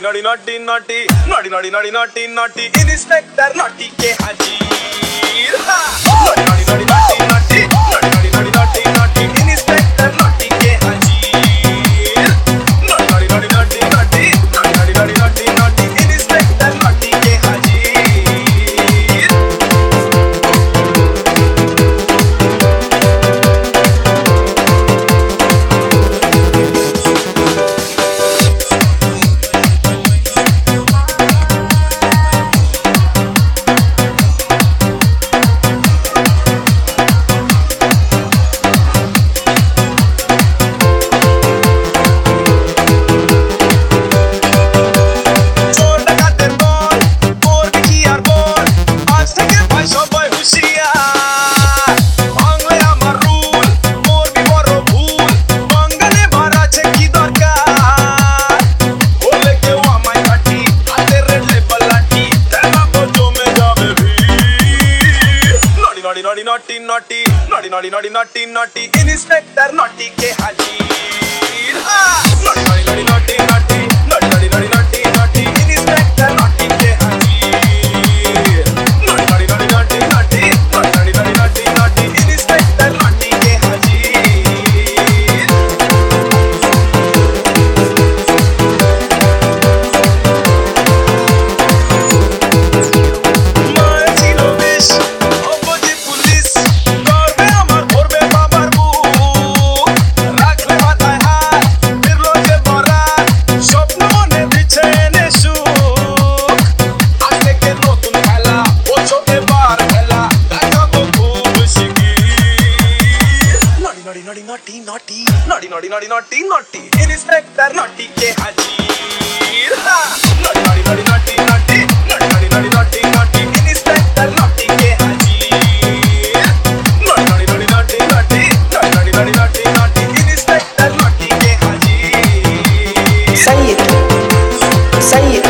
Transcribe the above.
naughty naughty naughty naughty naughty naughty naughty naughty naughty inspector naughty ke haji naughty, naughty, naughty, naughty, naughty, naughty, naughty, naughty, naughty, inspector naughty ke hajeer. Ah! Naughty, naughty, naughty, naughty. naughty, naughty, naughty, naughty, naughty, naughty, naughty. Inspector naughty के हाजिर. Naughty, naughty, naughty, naughty, naughty, naughty, naughty, naughty, naughty, naughty. Inspector naughty के हाजिर. Naughty, naughty, naughty, naughty, naughty, naughty, naughty, naughty, naughty, naughty. Inspector naughty के हाजिर. सही है, सही है.